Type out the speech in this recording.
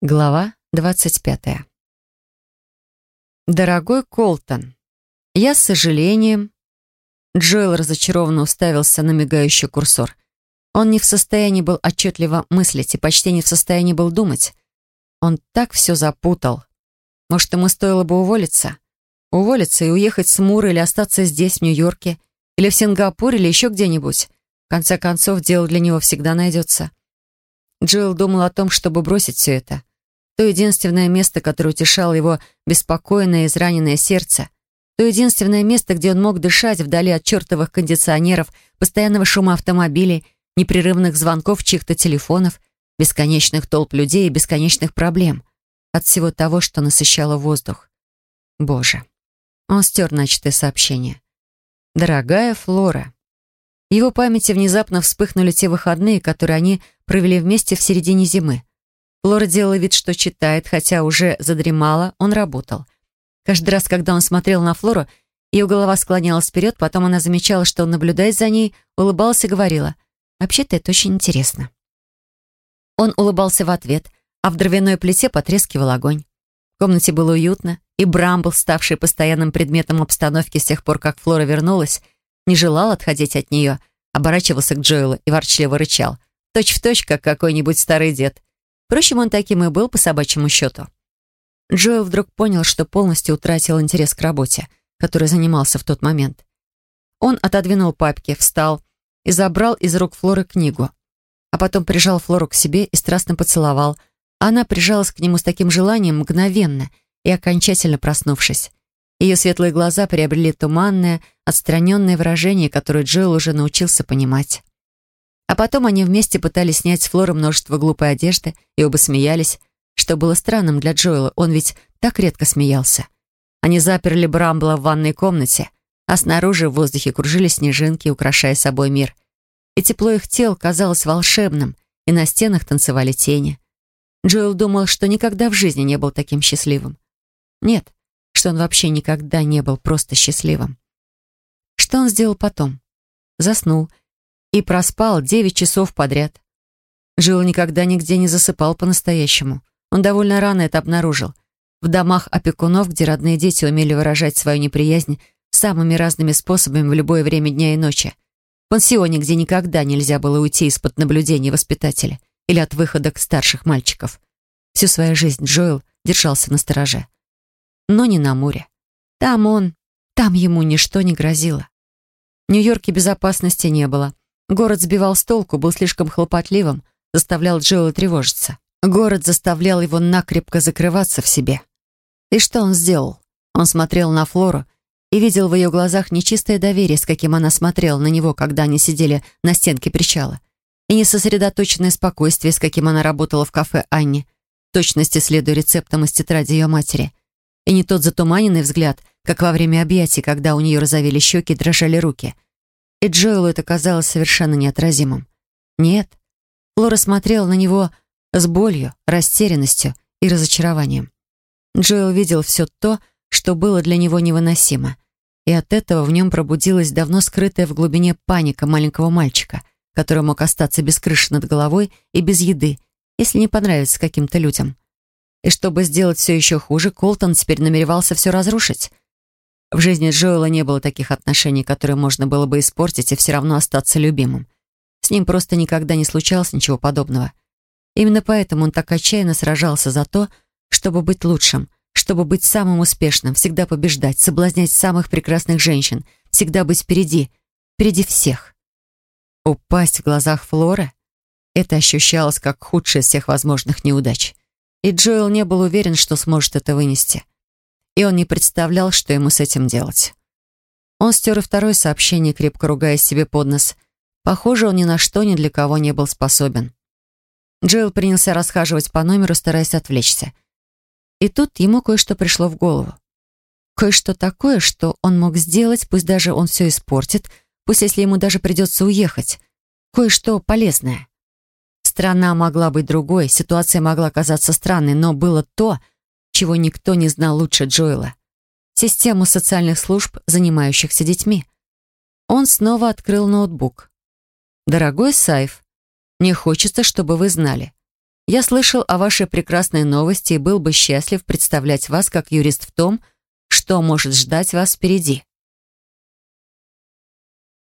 Глава 25. Дорогой Колтон, я с сожалением... Джоэл разочарованно уставился на мигающий курсор. Он не в состоянии был отчетливо мыслить и почти не в состоянии был думать. Он так все запутал. Может, ему стоило бы уволиться? Уволиться и уехать с Мура или остаться здесь, в Нью-Йорке, или в Сингапуре, или еще где-нибудь. В конце концов, дело для него всегда найдется. Джоэл думал о том, чтобы бросить все это. То единственное место, которое утешало его беспокойное и израненное сердце. То единственное место, где он мог дышать вдали от чертовых кондиционеров, постоянного шума автомобилей, непрерывных звонков чьих-то телефонов, бесконечных толп людей и бесконечных проблем. От всего того, что насыщало воздух. Боже. Он стер начатое сообщение. «Дорогая Флора». В его памяти внезапно вспыхнули те выходные, которые они провели вместе в середине зимы. Флора делала вид, что читает, хотя уже задремала, он работал. Каждый раз, когда он смотрел на Флору, ее голова склонялась вперед, потом она замечала, что он наблюдает за ней, улыбалась и говорила, «Вообще-то это очень интересно». Он улыбался в ответ, а в дровяной плите потрескивал огонь. В комнате было уютно, и Брамбл, ставший постоянным предметом обстановки с тех пор, как Флора вернулась, не желал отходить от нее, оборачивался к Джоэлу и ворчливо рычал. Точь в точь, как какой-нибудь старый дед. Впрочем, он таким и был по собачьему счету. Джоэл вдруг понял, что полностью утратил интерес к работе, которой занимался в тот момент. Он отодвинул папки, встал и забрал из рук Флоры книгу. А потом прижал Флору к себе и страстно поцеловал. Она прижалась к нему с таким желанием мгновенно и окончательно проснувшись. Ее светлые глаза приобрели туманное, отстраненное выражение, которое Джоэл уже научился понимать. А потом они вместе пытались снять с Флоры множество глупой одежды, и оба смеялись, что было странным для Джоэла, он ведь так редко смеялся. Они заперли Брамбла в ванной комнате, а снаружи в воздухе кружили снежинки, украшая собой мир. И тепло их тел казалось волшебным, и на стенах танцевали тени. Джоэл думал, что никогда в жизни не был таким счастливым. Нет, что он вообще никогда не был просто счастливым. Что он сделал потом? Заснул и проспал девять часов подряд. Джилл никогда нигде не засыпал по-настоящему. Он довольно рано это обнаружил. В домах опекунов, где родные дети умели выражать свою неприязнь самыми разными способами в любое время дня и ночи. В пансионе, где никогда нельзя было уйти из-под наблюдения воспитателя или от выходок старших мальчиков. Всю свою жизнь Джоэл держался на стороже. Но не на море. Там он, там ему ничто не грозило. В Нью-Йорке безопасности не было. Город сбивал с толку, был слишком хлопотливым, заставлял Джоэла тревожиться. Город заставлял его накрепко закрываться в себе. И что он сделал? Он смотрел на Флору и видел в ее глазах нечистое доверие, с каким она смотрела на него, когда они сидели на стенке причала, и несосредоточенное спокойствие, с каким она работала в кафе Анни, в точности следуя рецептам из тетради ее матери, и не тот затуманенный взгляд, как во время объятий, когда у нее розовели щеки и дрожали руки — и Джоэлу это казалось совершенно неотразимым. Нет. Флора смотрела на него с болью, растерянностью и разочарованием. Джоэл видел все то, что было для него невыносимо. И от этого в нем пробудилась давно скрытая в глубине паника маленького мальчика, который мог остаться без крыши над головой и без еды, если не понравится каким-то людям. И чтобы сделать все еще хуже, Колтон теперь намеревался все разрушить. В жизни Джоэла не было таких отношений, которые можно было бы испортить и все равно остаться любимым. С ним просто никогда не случалось ничего подобного. Именно поэтому он так отчаянно сражался за то, чтобы быть лучшим, чтобы быть самым успешным, всегда побеждать, соблазнять самых прекрасных женщин, всегда быть впереди, впереди всех. Упасть в глазах Флоры — это ощущалось как худшая из всех возможных неудач. И Джоэл не был уверен, что сможет это вынести и он не представлял, что ему с этим делать. Он стер и второе сообщение, крепко ругаясь себе под нос. Похоже, он ни на что ни для кого не был способен. Джоэл принялся расхаживать по номеру, стараясь отвлечься. И тут ему кое-что пришло в голову. Кое-что такое, что он мог сделать, пусть даже он все испортит, пусть если ему даже придется уехать. Кое-что полезное. Страна могла быть другой, ситуация могла казаться странной, но было то, чего никто не знал лучше Джоэла. Систему социальных служб, занимающихся детьми. Он снова открыл ноутбук. «Дорогой Сайф, мне хочется, чтобы вы знали. Я слышал о вашей прекрасной новости и был бы счастлив представлять вас как юрист в том, что может ждать вас впереди.